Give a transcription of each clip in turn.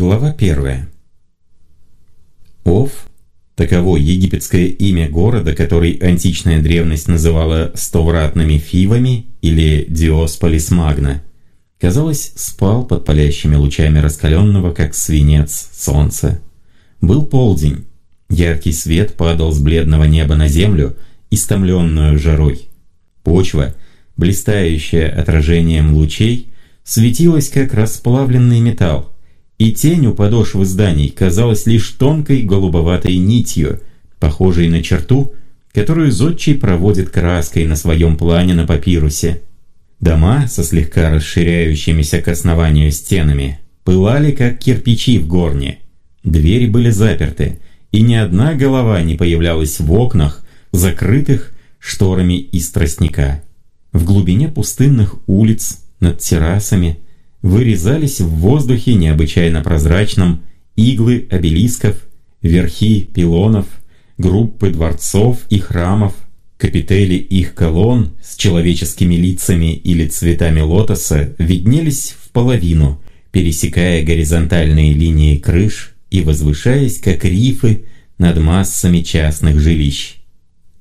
Глава первая. Оф, таково египетское имя города, который античная древность называла стовратными фивами или Диосполис Магна, казалось, спал под палящими лучами раскаленного, как свинец, солнца. Был полдень. Яркий свет падал с бледного неба на землю, истомленную жарой. Почва, блистающая отражением лучей, светилась, как расплавленный металл, и тень у подошвы зданий казалась лишь тонкой голубоватой нитью, похожей на черту, которую зодчий проводит краской на своем плане на папирусе. Дома со слегка расширяющимися к основанию стенами пылали, как кирпичи в горне. Двери были заперты, и ни одна голова не появлялась в окнах, закрытых шторами из тростника. В глубине пустынных улиц, над террасами – вырезались в воздухе необычайно прозрачном иглы обелисков, верхи пилонов, группы дворцов и храмов, капители их колонн с человеческими лицами или цветами лотоса виднелись в половину, пересекая горизонтальные линии крыш и возвышаясь как рифы над массами частных жилищ.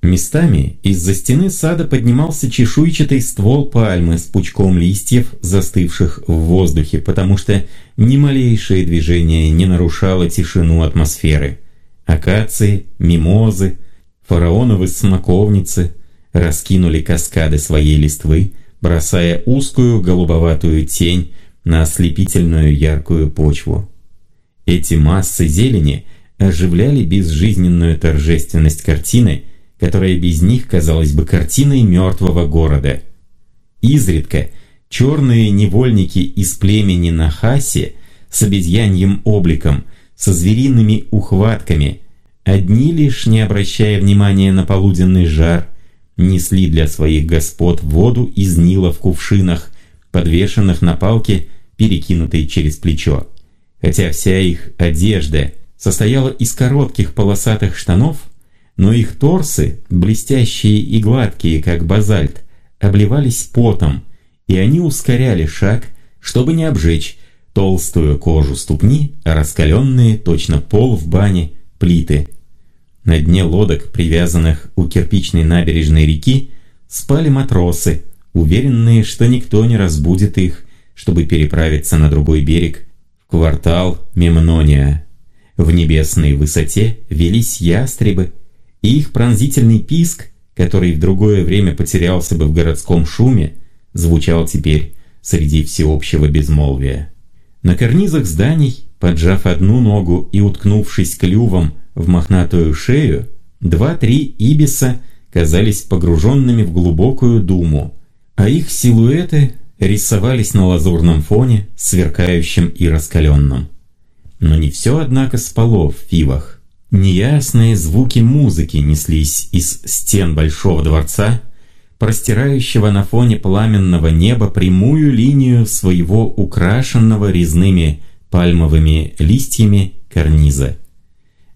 Местами из-за стены сада поднимался чешуйчатый ствол пальмы с пучком листьев, застывших в воздухе, потому что ни малейшее движение не нарушало тишину атмосферы. Акации, мимозы, фараоновы смоковницы раскинули каскады своей листвы, бросая узкую голубоватую тень на ослепительную яркую почву. Эти массы зелени оживляли безжизненную торжественность картины – которая без них казалась бы картиной мертвого города. Изредка черные невольники из племени Нахаси с обезьяньим обликом, со звериными ухватками, одни лишь, не обращая внимания на полуденный жар, несли для своих господ воду из Нила в кувшинах, подвешенных на палке, перекинутой через плечо. Хотя вся их одежда состояла из коротких полосатых штанов, но их торсы, блестящие и гладкие, как базальт, обливались потом, и они ускоряли шаг, чтобы не обжечь толстую кожу ступни, а раскаленные, точно пол в бане, плиты. На дне лодок, привязанных у кирпичной набережной реки, спали матросы, уверенные, что никто не разбудит их, чтобы переправиться на другой берег, в квартал Мемнония. В небесной высоте велись ястребы, и их пронзительный писк, который в другое время потерялся бы в городском шуме, звучал теперь среди всеобщего безмолвия. На карнизах зданий, поджав одну ногу и уткнувшись клювом в мохнатую шею, два-три ибиса казались погруженными в глубокую думу, а их силуэты рисовались на лазурном фоне, сверкающем и раскаленном. Но не все, однако, спало в фивах. Неясные звуки музыки неслись из стен Большого дворца, простирающего на фоне пламенного неба прямую линию своего украшенного резными пальмовыми листьями карниза.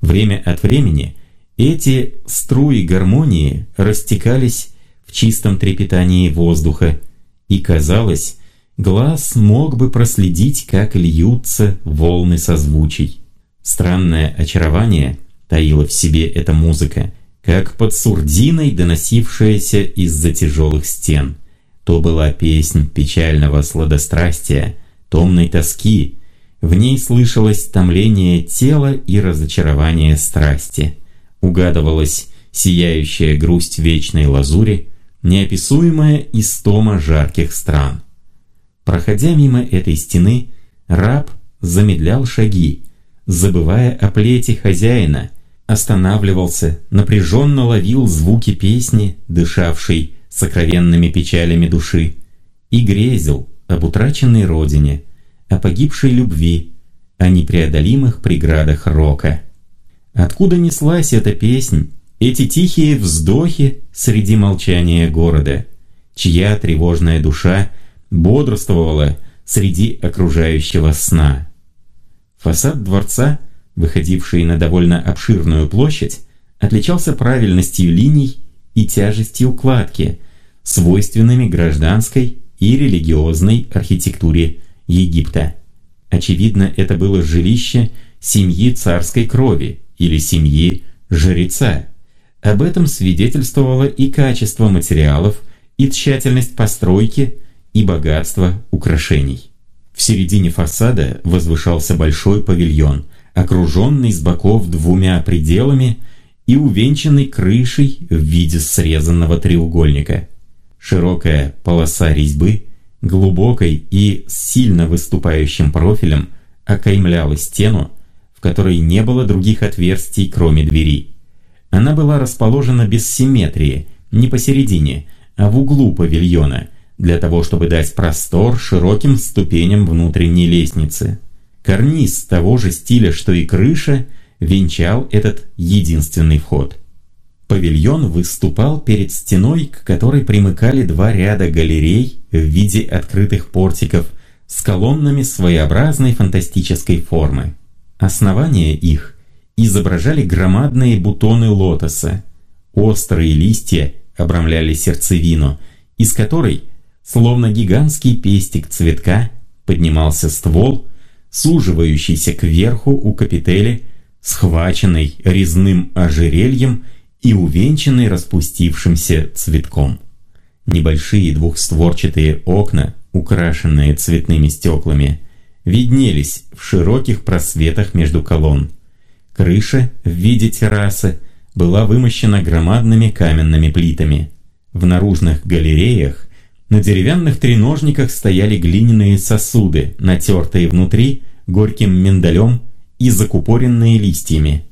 Время от времени эти струи гармонии растекались в чистом трепетании воздуха, и казалось, глаз мог бы проследить, как льются волны созвучий. Странное очарование таила в себе эта музыка, как под сурдиной, доносившаяся из-за тяжелых стен. То была песнь печального сладострастия, томной тоски. В ней слышалось томление тела и разочарование страсти. Угадывалась сияющая грусть вечной лазури, неописуемая истома жарких стран. Проходя мимо этой стены, раб замедлял шаги, забывая о плете хозяина – останавливался, напряженно ловил звуки песни, дышавшей сокровенными печалями души, и грезил об утраченной родине, о погибшей любви, о непреодолимых преградах рока. Откуда неслась эта песнь, эти тихие вздохи среди молчания города, чья тревожная душа бодрствовала среди окружающего сна? Фасад дворца – выходивший на довольно обширную площадь, отличался правильностью линий и тяжестью кладки, свойственными гражданской и религиозной архитектуре Египта. Очевидно, это было жилище семьи царской крови или семьи жреца. Об этом свидетельствовало и качество материалов, и тщательность постройки, и богатство украшений. В середине фасада возвышался большой павильон, окруженный с боков двумя пределами и увенчанный крышей в виде срезанного треугольника. Широкая полоса резьбы, глубокой и сильно выступающим профилем, окаймляла стену, в которой не было других отверстий, кроме двери. Она была расположена без симметрии, не посередине, а в углу павильона, для того, чтобы дать простор широким ступеням внутренней лестницы. Карниз того же стиля, что и крыша, венчал этот единственный вход. Павильон выступал перед стеной, к которой примыкали два ряда галерей в виде открытых портиков с колоннами своеобразной фантастической формы. Основания их изображали громадные бутоны лотоса. Острые листья обрамляли сердцевину, из которой, словно гигантский пестик цветка, поднимался ствол, суживающийся кверху у капители, схваченный резным ожерельем и увенчанный распустившимся цветком. Небольшие двухстворчатые окна, украшенные цветными стеклами, виднелись в широких просветах между колонн. Крыша в виде террасы была вымощена громадными каменными плитами. В наружных галереях на деревянных треножниках стояли глиняные сосуды, натертые внутри горьким миндалем и закупоренные листьями.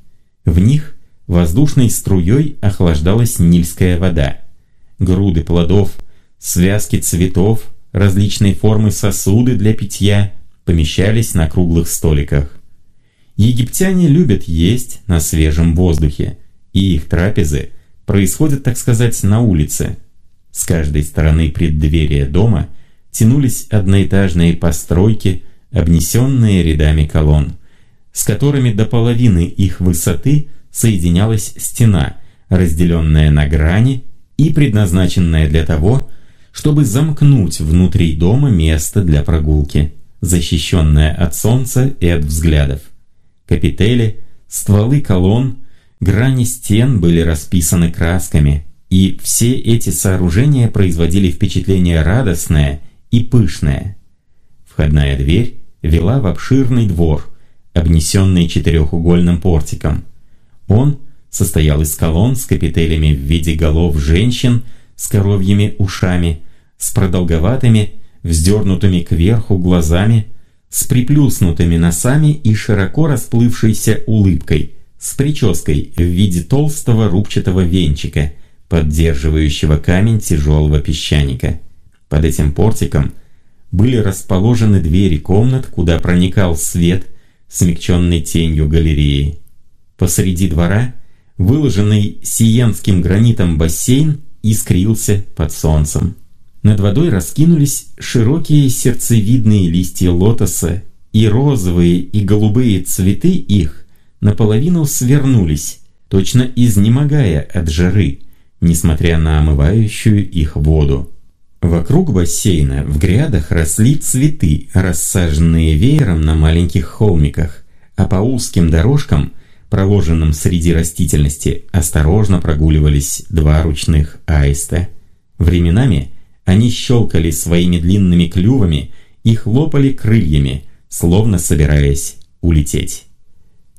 В них воздушной струей охлаждалась нильская вода. Груды плодов, связки цветов, различной формы сосуды для питья помещались на круглых столиках. Египтяне любят есть на свежем воздухе, и их трапезы происходят, так сказать, на улице. С каждой стороны преддверия дома тянулись одноэтажные постройки, обнесенные рядами колонн, с которыми до половины их высоты соединялась стена, разделенная на грани и предназначенная для того, чтобы замкнуть внутри дома место для прогулки, защищенное от солнца и от взглядов. Капители, стволы колонн, грани стен были расписаны красками, и все эти сооружения производили впечатление радостное и пышное. Входная дверь вела в обширный двор, обнесенный четырехугольным портиком. Он состоял из колонн с капителями в виде голов женщин с коровьими ушами, с продолговатыми, вздернутыми кверху глазами, с приплюснутыми носами и широко расплывшейся улыбкой, с прической в виде толстого рубчатого венчика, поддерживающего камень тяжелого песчаника. Под этим портиком были расположены двери комнат, куда проникал свет, смягченный тенью галереи. Посреди двора, выложенный сиенским гранитом бассейн, искрился под солнцем. Над водой раскинулись широкие сердцевидные листья лотоса, и розовые и голубые цветы их наполовину свернулись, точно изнемогая от жары, несмотря на омывающую их воду. Вокруг бассейна в грядах росли цветы, рассаженные веером на маленьких холмиках, а по узким дорожкам, проложенным среди растительности, осторожно прогуливались два ручных аиста. Временами они щелкали своими длинными клювами и хлопали крыльями, словно собираясь улететь.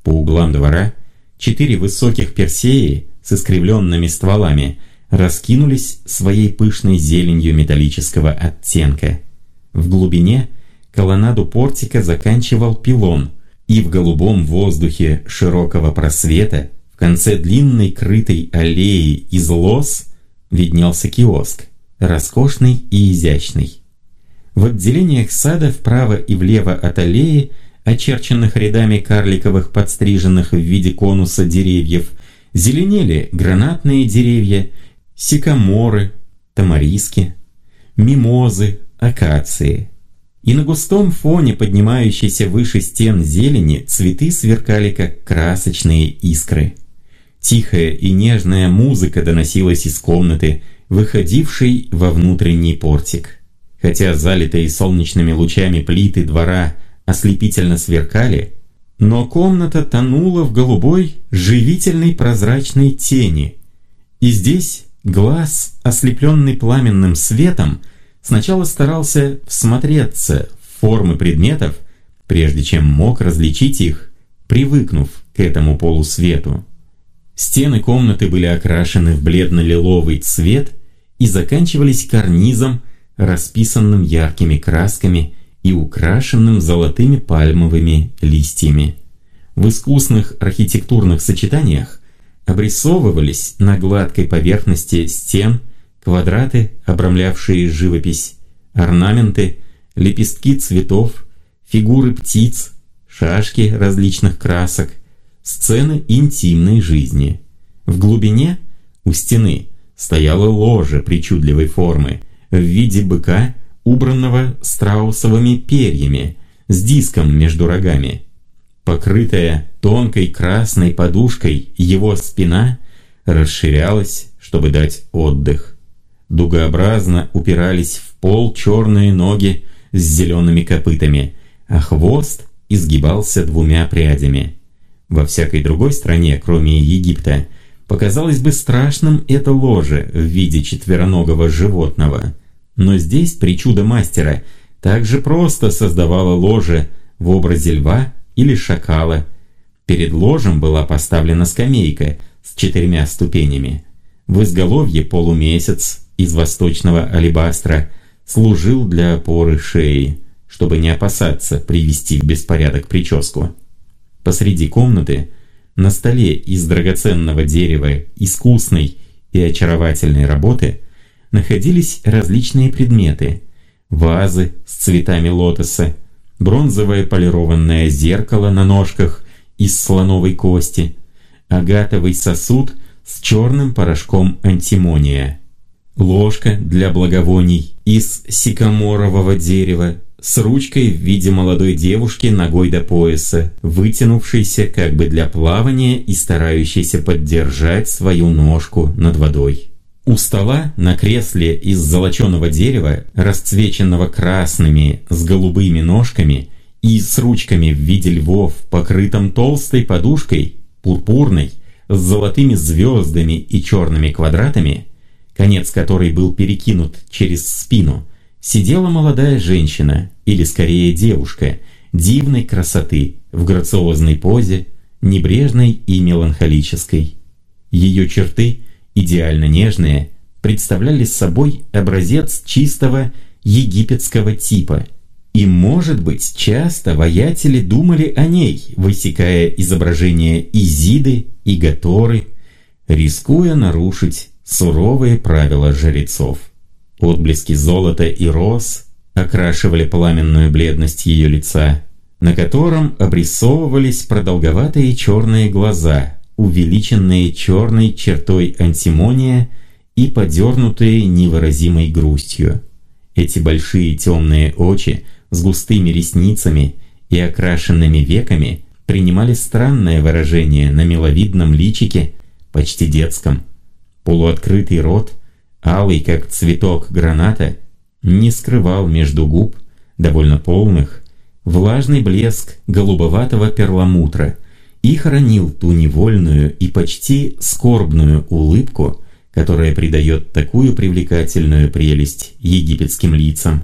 По углам двора четыре высоких персеи с искривленными стволами раскинулись своей пышной зеленью металлического оттенка. В глубине колоннаду портика заканчивал пилон, и в голубом воздухе широкого просвета в конце длинной крытой аллеи из лос виднелся киоск роскошный и изящный. В отделениях сада вправо и влево от аллеи, очерченных рядами карликовых подстриженных в виде конуса деревьев, зеленели гранатные деревья, сикаморы, тамариски, мимозы, акации. И на густом фоне поднимающейся выше стен зелени цветы сверкали, как красочные искры. Тихая и нежная музыка доносилась из комнаты, выходивший во внутренний портик. Хотя залитые солнечными лучами плиты двора ослепительно сверкали, но комната тонула в голубой, живительной прозрачной тени. И здесь глаз, ослепленный пламенным светом, сначала старался всмотреться в формы предметов, прежде чем мог различить их, привыкнув к этому полусвету. Стены комнаты были окрашены в бледно-лиловый цвет и заканчивались карнизом, расписанным яркими красками и украшенным золотыми пальмовыми листьями. В искусных архитектурных сочетаниях обрисовывались на гладкой поверхности стен квадраты, обрамлявшие живопись, орнаменты, лепестки цветов, фигуры птиц, шашки различных красок, сцены интимной жизни. В глубине, у стены, стояло ложе причудливой формы в виде быка, убранного страусовыми перьями, с диском между рогами. Покрытая тонкой красной подушкой его спина расширялась, чтобы дать отдых. Дугообразно упирались в пол черные ноги с зелеными копытами, а хвост изгибался двумя прядями. Во всякой другой стране, кроме Египта, показалось бы страшным это ложе в виде четвероногого животного. Но здесь причуда мастера также просто создавала ложе в образе льва или шакала. Перед ложем была поставлена скамейка с четырьмя ступенями. В изголовье полумесяц из восточного алебастра служил для опоры шеи, чтобы не опасаться привести в беспорядок прическу. Посреди комнаты, на столе из драгоценного дерева искусной и очаровательной работы, находились различные предметы, вазы с цветами лотоса, бронзовое полированное зеркало на ножках из слоновой кости, агатовый сосуд с черным порошком антимония, ложка для благовоний из сикаморового дерева с ручкой в виде молодой девушки ногой до пояса, вытянувшейся как бы для плавания и старающейся поддержать свою ножку над водой. У стола на кресле из золоченого дерева, расцвеченного красными с голубыми ножками и с ручками в виде львов, покрытым толстой подушкой, пурпурной, с золотыми звездами и черными квадратами, конец которой был перекинут через спину – сидела молодая женщина, или скорее девушка, дивной красоты, в грациозной позе, небрежной и меланхолической. Ее черты, идеально нежные, представляли собой образец чистого египетского типа. И, может быть, часто воятели думали о ней, высекая изображения Изиды и Гаторы, рискуя нарушить суровые правила жрецов. Отблески золота и роз окрашивали пламенную бледность ее лица, на котором обрисовывались продолговатые черные глаза, увеличенные черной чертой антимония и подернутые невыразимой грустью. Эти большие темные очи с густыми ресницами и окрашенными веками принимали странное выражение на миловидном личике, почти детском. Полуоткрытый рот – алый как цветок граната, не скрывал между губ, довольно полных, влажный блеск голубоватого перламутра и хранил ту невольную и почти скорбную улыбку, которая придает такую привлекательную прелесть египетским лицам.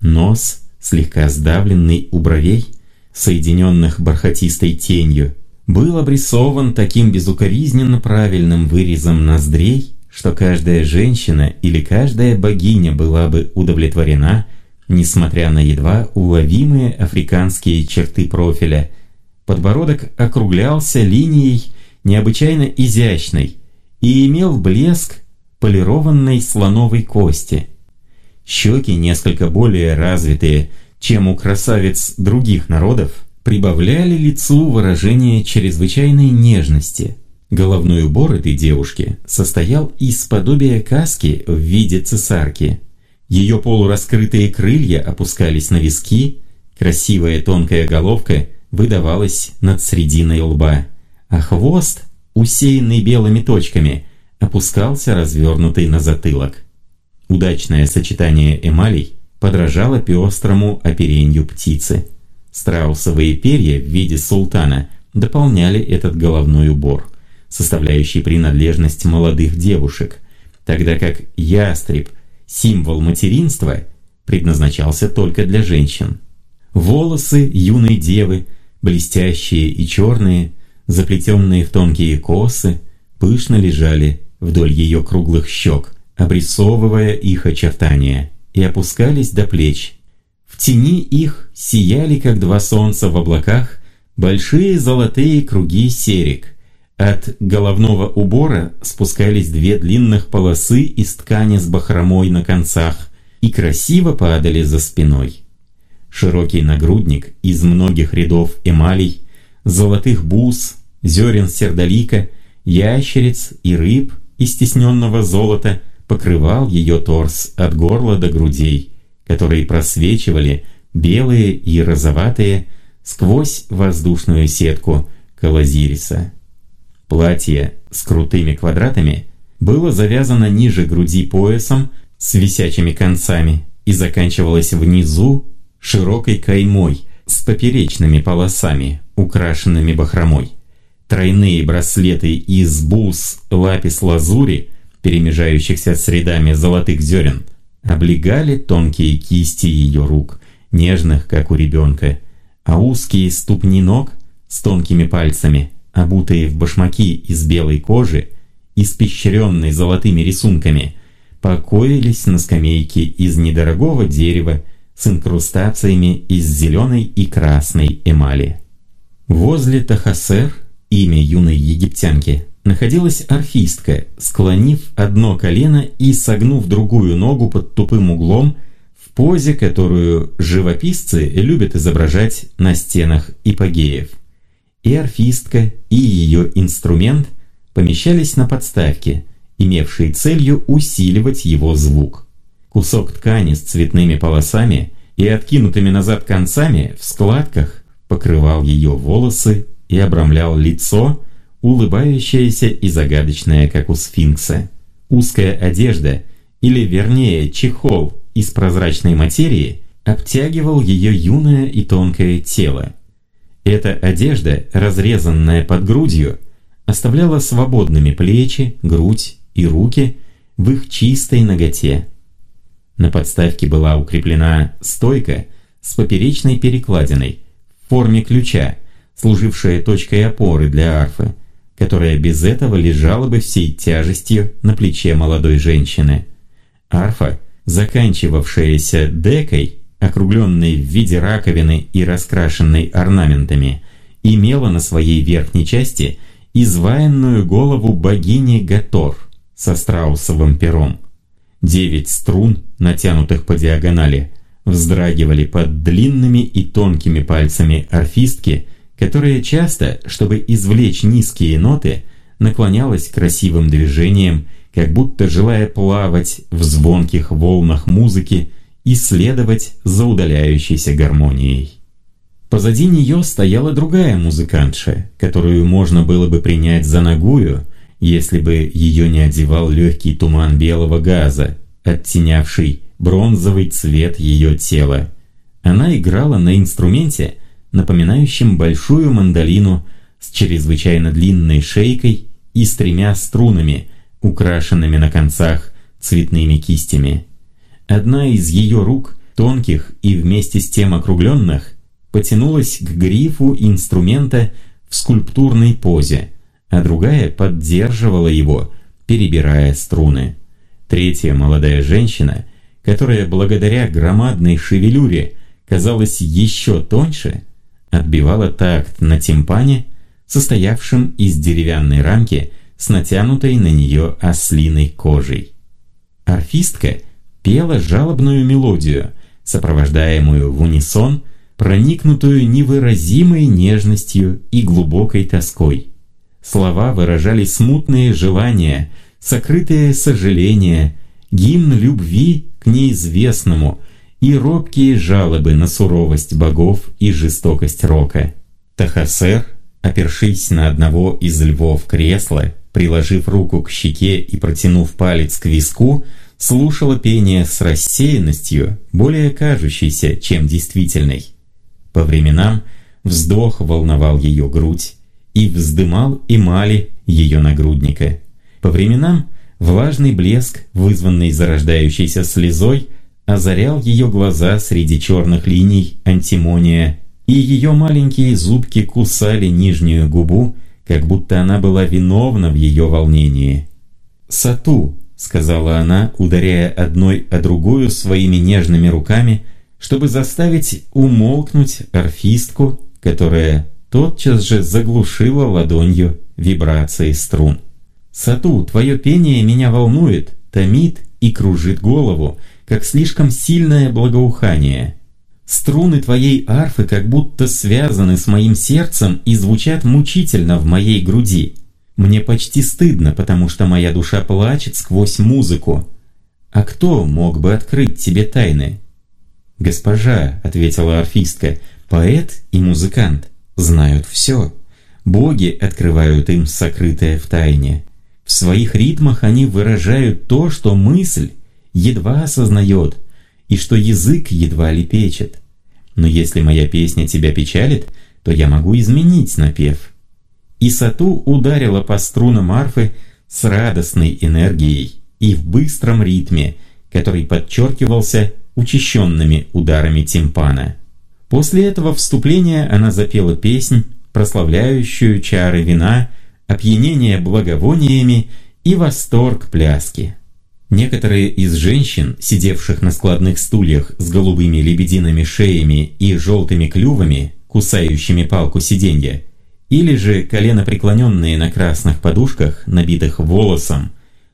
Нос, слегка сдавленный у бровей, соединенных бархатистой тенью, был обрисован таким безукоризненно правильным вырезом ноздрей, что каждая женщина или каждая богиня была бы удовлетворена, несмотря на едва уловимые африканские черты профиля. Подбородок округлялся линией необычайно изящной и имел блеск полированной слоновой кости. Щеки, несколько более развитые, чем у красавиц других народов, прибавляли лицу выражение чрезвычайной нежности – Головной убор этой девушки состоял из подобия каски в виде цесарки. Ее полураскрытые крылья опускались на виски, красивая тонкая головка выдавалась над срединой лба, а хвост, усеянный белыми точками, опускался развернутый на затылок. Удачное сочетание эмалей подражало пестрому оперенью птицы. Страусовые перья в виде султана дополняли этот головной убор, составляющий принадлежность молодых девушек, тогда как ястреб, символ материнства, предназначался только для женщин. Волосы юной девы, блестящие и черные, заплетенные в тонкие косы, пышно лежали вдоль ее круглых щек, обрисовывая их очертания, и опускались до плеч. В тени их сияли, как два солнца в облаках, большие золотые круги серик. От головного убора спускались две длинных полосы из ткани с бахромой на концах и красиво падали за спиной. Широкий нагрудник из многих рядов эмалей, золотых бус, зерен сердолика, ящериц и рыб из стесненного золота покрывал ее торс от горла до грудей, которые просвечивали белые и розоватые сквозь воздушную сетку калазириса. Платье с крутыми квадратами было завязано ниже груди поясом с висячими концами и заканчивалось внизу широкой каймой с поперечными полосами, украшенными бахромой. Тройные браслеты из бус лапис-лазури, перемежающихся с рядами золотых зерен, облегали тонкие кисти ее рук, нежных, как у ребенка, а узкие ступни ног с тонкими пальцами, обутые в башмаки из белой кожи, испещренной золотыми рисунками, покоились на скамейке из недорогого дерева с инкрустациями из зеленой и красной эмали. Возле Тахасер, имя юной египтянки, находилась орфистка, склонив одно колено и согнув другую ногу под тупым углом в позе, которую живописцы любят изображать на стенах ипогеев. И орфистка, и ее инструмент помещались на подставке, имевшей целью усиливать его звук. Кусок ткани с цветными полосами и откинутыми назад концами в складках покрывал ее волосы и обрамлял лицо, улыбающееся и загадочное, как у сфинкса. Узкая одежда, или вернее чехол из прозрачной материи, обтягивал ее юное и тонкое тело. Эта одежда, разрезанная под грудью, оставляла свободными плечи, грудь и руки в их чистой ноготе. На подставке была укреплена стойка с поперечной перекладиной в форме ключа, служившая точкой опоры для арфы, которая без этого лежала бы всей тяжестью на плече молодой женщины. Арфа, заканчивавшаяся декой, округленной в виде раковины и раскрашенной орнаментами, имела на своей верхней части изваянную голову богини Гатор со страусовым пером. Девять струн, натянутых по диагонали, вздрагивали под длинными и тонкими пальцами орфистки, которая часто, чтобы извлечь низкие ноты, наклонялась красивым движением, как будто желая плавать в звонких волнах музыки и следовать за удаляющейся гармонией. Позади нее стояла другая музыкантша, которую можно было бы принять за ногую, если бы ее не одевал легкий туман белого газа, оттенявший бронзовый цвет ее тела. Она играла на инструменте, напоминающем большую мандолину с чрезвычайно длинной шейкой и с тремя струнами, украшенными на концах цветными кистями. Одна из ее рук, тонких и вместе с тем округленных, потянулась к грифу инструмента в скульптурной позе – а другая поддерживала его, перебирая струны. Третья молодая женщина, которая благодаря громадной шевелюре казалась еще тоньше, отбивала такт на тимпане, состоявшем из деревянной рамки с натянутой на нее ослиной кожей. Орфистка пела жалобную мелодию, сопровождаемую в унисон, проникнутую невыразимой нежностью и глубокой тоской. Слова выражали смутные желания, сокрытые сожаления, гимн любви к неизвестному и робкие жалобы на суровость богов и жестокость рока. Тахасер, опершись на одного из львов кресла, приложив руку к щеке и протянув палец к виску, слушала пение с рассеянностью, более кажущейся, чем действительной. По временам вздох волновал ее грудь и вздымал эмали ее нагрудника. По временам влажный блеск, вызванный зарождающейся слезой, озарял ее глаза среди черных линий антимония, и ее маленькие зубки кусали нижнюю губу, как будто она была виновна в ее волнении. «Сату», — сказала она, ударяя одной о другую своими нежными руками, чтобы заставить умолкнуть орфистку, которая тотчас же заглушила ладонью вибрации струн. «Сату, твое пение меня волнует, томит и кружит голову, как слишком сильное благоухание. Струны твоей арфы как будто связаны с моим сердцем и звучат мучительно в моей груди. Мне почти стыдно, потому что моя душа плачет сквозь музыку. А кто мог бы открыть тебе тайны?» «Госпожа», — ответила арфистка, — «поэт и музыкант знают все. Боги открывают им сокрытое в тайне. В своих ритмах они выражают то, что мысль едва осознает, и что язык едва лепечет. Но если моя песня тебя печалит, то я могу изменить напев». И Сату ударила по струнам арфы с радостной энергией и в быстром ритме, который подчеркивался учащенными ударами тимпана. После этого вступления она запела песнь, прославляющую чары вина, опьянение благовониями и восторг пляски. Некоторые из женщин, сидевших на складных стульях с голубыми лебедиными шеями и желтыми клювами, кусающими палку сиденья, или же коленопреклоненные на красных подушках, набитых волосом,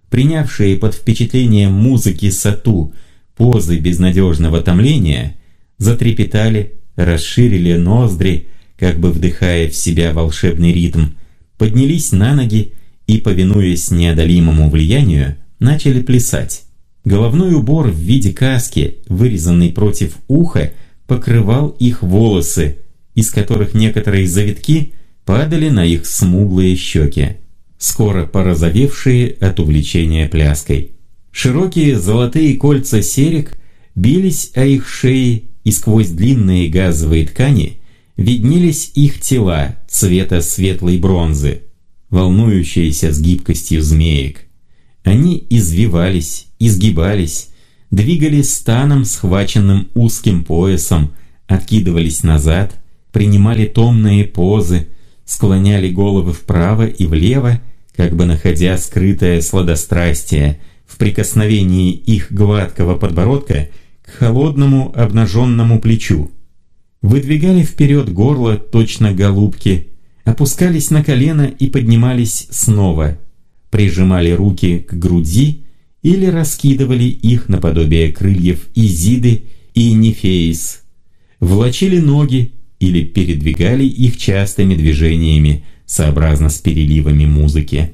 принявшие под впечатлением музыки сату позы безнадежного томления, затрепетали, расширили ноздри, как бы вдыхая в себя волшебный ритм, поднялись на ноги и, повинуясь неодолимому влиянию, начали плясать. Головной убор в виде каски, вырезанный против уха, покрывал их волосы, из которых некоторые завитки падали на их смуглые щеки, скоро порозовевшие от увлечения пляской. Широкие золотые кольца серек бились о их шеи, и сквозь длинные газовые ткани виднелись их тела цвета светлой бронзы, волнующиеся с гибкостью змеек. Они извивались, изгибались, двигались станом, схваченным узким поясом, откидывались назад, принимали томные позы, склоняли головы вправо и влево, как бы находя скрытое сладострастие – в прикосновении их гладкого подбородка к холодному обнаженному плечу. Выдвигали вперед горло точно голубки, опускались на колено и поднимались снова, прижимали руки к груди или раскидывали их наподобие крыльев Изиды и Нефеис, влачили ноги или передвигали их частыми движениями, сообразно с переливами музыки.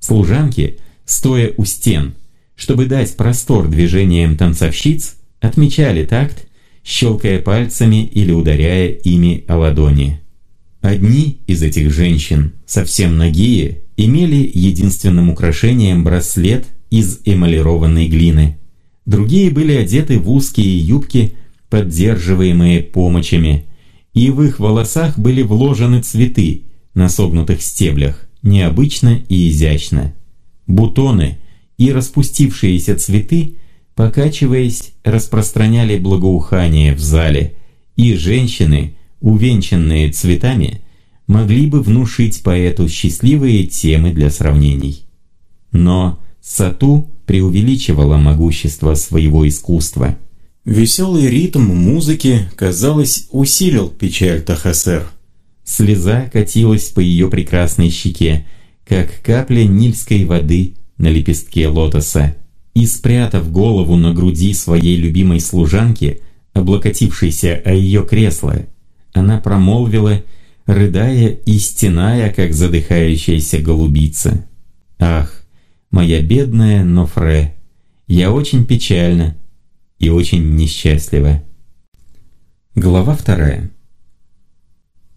Служанки – стоя у стен, чтобы дать простор движениям танцовщиц, отмечали такт, щелкая пальцами или ударяя ими о ладони. Одни из этих женщин, совсем нагие, имели единственным украшением браслет из эмалированной глины. Другие были одеты в узкие юбки, поддерживаемые помощами, и в их волосах были вложены цветы на согнутых стеблях, необычно и изящно. Бутоны и распустившиеся цветы, покачиваясь, распространяли благоухание в зале, и женщины, увенчанные цветами, могли бы внушить поэту счастливые темы для сравнений. Но Сату преувеличивала могущество своего искусства. Веселый ритм музыки, казалось, усилил печаль Тахасер. Слеза катилась по ее прекрасной щеке, как капля нильской воды на лепестке лотоса. И спрятав голову на груди своей любимой служанки, облокотившейся о ее кресло, она промолвила, рыдая и стеная, как задыхающаяся голубица. «Ах, моя бедная Нофре, я очень печальна и очень несчастлива». Глава вторая.